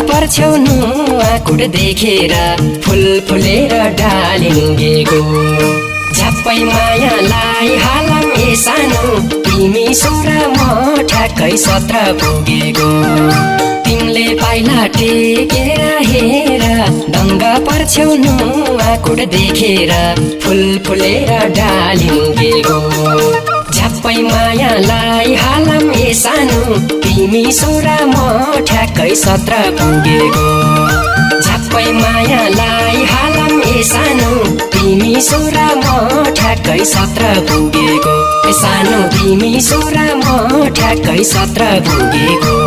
दङ्गा पर्छौ आकुट देखेर फुल फुलेर डालिङ्गेको मायालाई हालम ए सानो तिमी सोह्र म ठ्याक्कै सत्र पुगेको तिमीले पाइला टेकेर हेर दङ्गा पर्छौ आकुट देखेर फुल फुलेर डालिङ्गेको झप्पै मायालाई हालम ए सानो तिमी सोह्र म ठ्याक्कै सत्र पुगेको झप्पै मायालाई हालम ए सानो तिमी सोह्र म ठ्याक्कै सत्र पुगेको सानो तिमी सोह्र म ठ्याक्कै सत्र पुगेको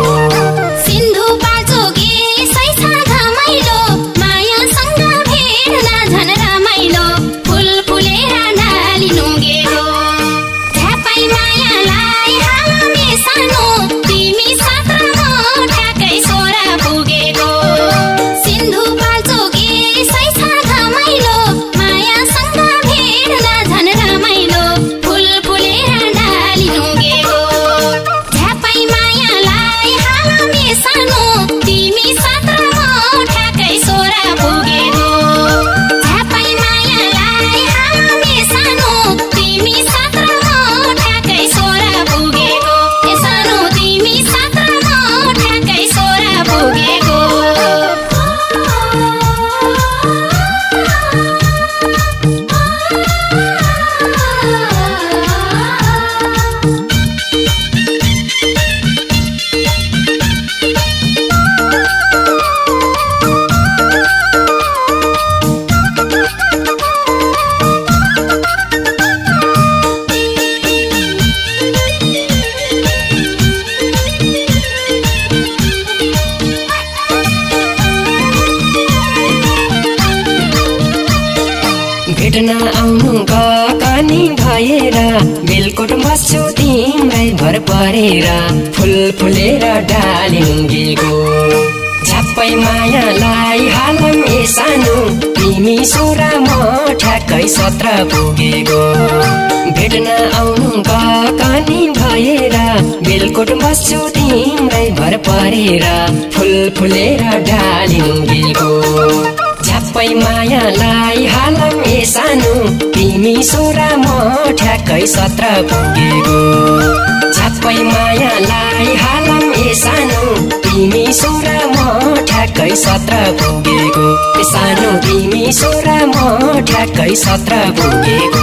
बेलकोट बस्छु तिम्रै भर परेर फुल फुलेर डालिङ्गेको झप्पै मायालाई हालम ए सानो तिमी सोह्र म ठ्याक्कै सत्र पुगेको। भेट्न आउनु कानी भएर बेलकोट बस्छु तिम्रै भर परेर फुल फुलेर डालिङ्गेको झप्पै मायालाई हालम ए सानो। तिमी सोह्र म ठ्याक्कै सत्र पुगेको झप्पै मायालाई हालम ए सानो। तिमी सोह्र म ठ्याक्कै सत्र पुगेको सानो तिमी सोह्र म ठ्याक्कै सत्र पुगेको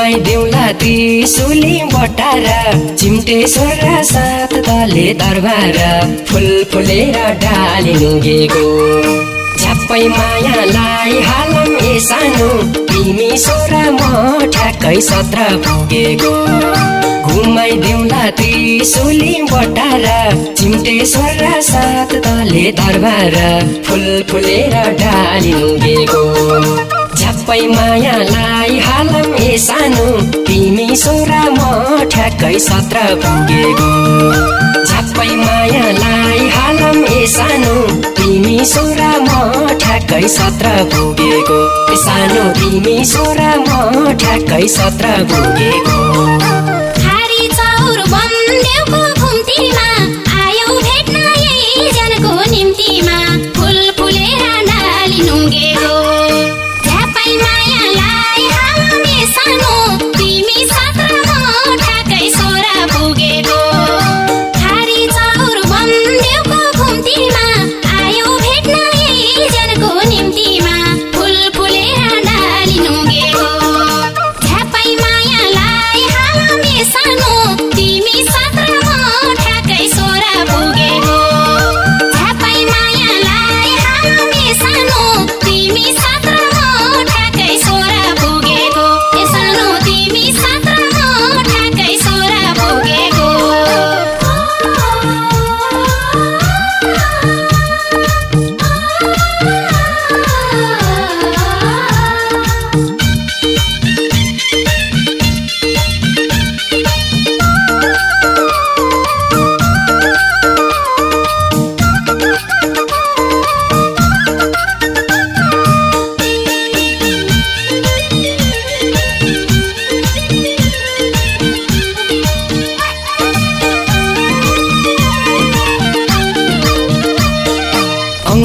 घुमाइदेऊला त्रिशुली बटार चिम्टेश्वर र सात तले दरबार फुल फुलेर डालिङ्गेको झ्याप्पै मायालाई हालम ए सानो तिमी सोह्र म ठ्याक्कै सत्र पुगेको। घुमाइदेऊला त्रिशुली बटार चिम्टेश्वर र सात तले दरबार फुल फुलेर डालिङ्गेको झप्पै मायालाई हालम ए सानो। तिमी सोह्र म ठ्याक्कै सत्र पुगेको झ्याप्पै मायालाई हालम ए सानो। तिमी सोह्र म ठ्याक्कै सत्र पुगेको सानो तिमी सोह्र म ठ्याक्कै सत्र पुगेको आयौ भेट्न यही जनको निम्तिमा। फुल फुलेर नुङ्गेको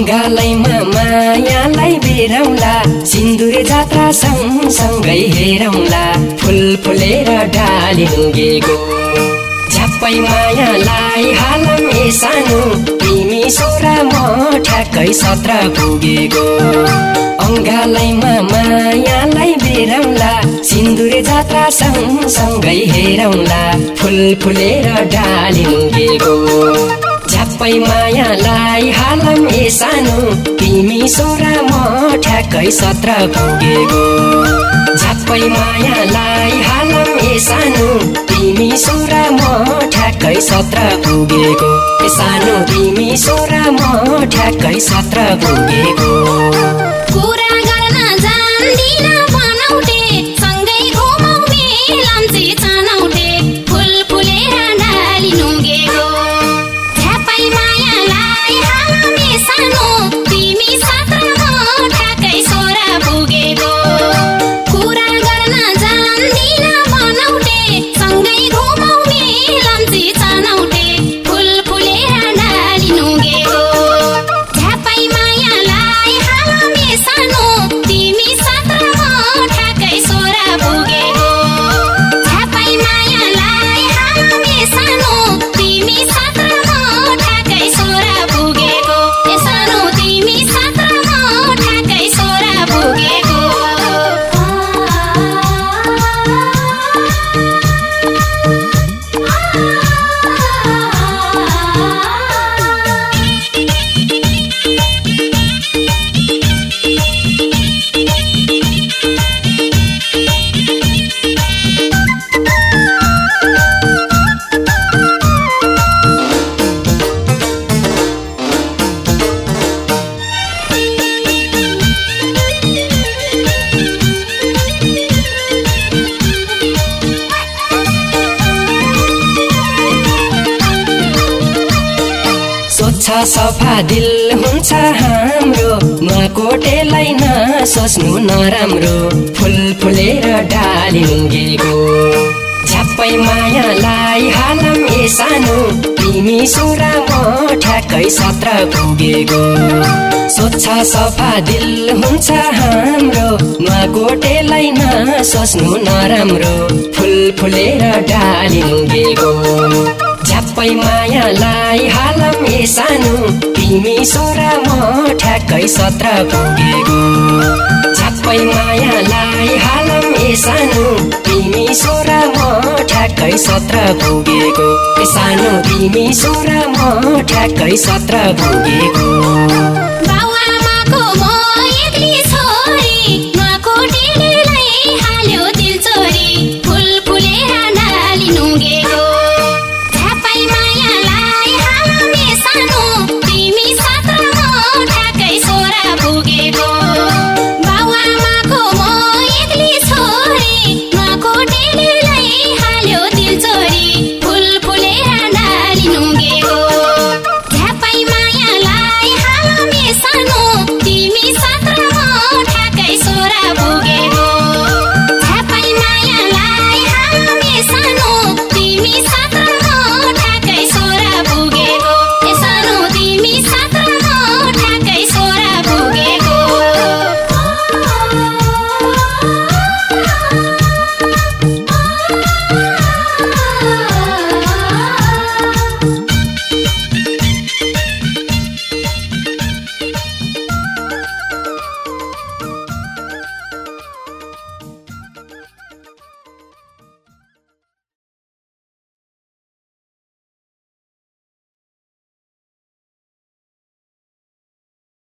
अङ्गालैमा मायालाई बेरौँला। सिन्दुरे जात्रा सँगसँगै हेरौँला। फुल फुलेर डाली नुगेको झ्याप्पै मायालाई हालम सानो। तिमी सोह्र म ठ्याक्कै सत्र पुगेको। अङ्गालैमा मायालाई बेरौँला। सिन्दुरे जात्रा सँगसँगै हेरौँला। फुल फुलेर डाली झ्याप्पै मायालाई हालम ए सानो। तिमी सोह्र म ठ्याक्कै सत्र पुगेको झ्याप्पै मायालाई हालम ए सानो। तिमी सोह्र म ठ्याक्कै सत्र पुगेको सानो तिमी सोह्र म ठ्याक्कै सत्र पुगेको सफा दिल हुन्छ हाम्रो। नकोटेलाई नसोच्नु नराम्रो। फुल फुलेर डाली झ्याप्पै मायालाई हालम ए सानो। तिमी सोह्र म ठ्याक्कै सत्र पुगेको स्वच्छ सफा दिल हुन्छ हाम्रो। नकोटेलाई नसोच्नु नराम्रो। फुल फुलेर डाली झ्याप्पै मायालाई हालम ए सानो। तिमी सोह्र म ठ्याक्कै सत्र पुगेको झ्याप्पै मायालाई हालम ए सानो। तिमी सोह्र म ठ्याक्कै सत्र पुगेको सानो तिमी सोह्र म ठ्याक्कै सत्र पुगेको छोरा पुगेको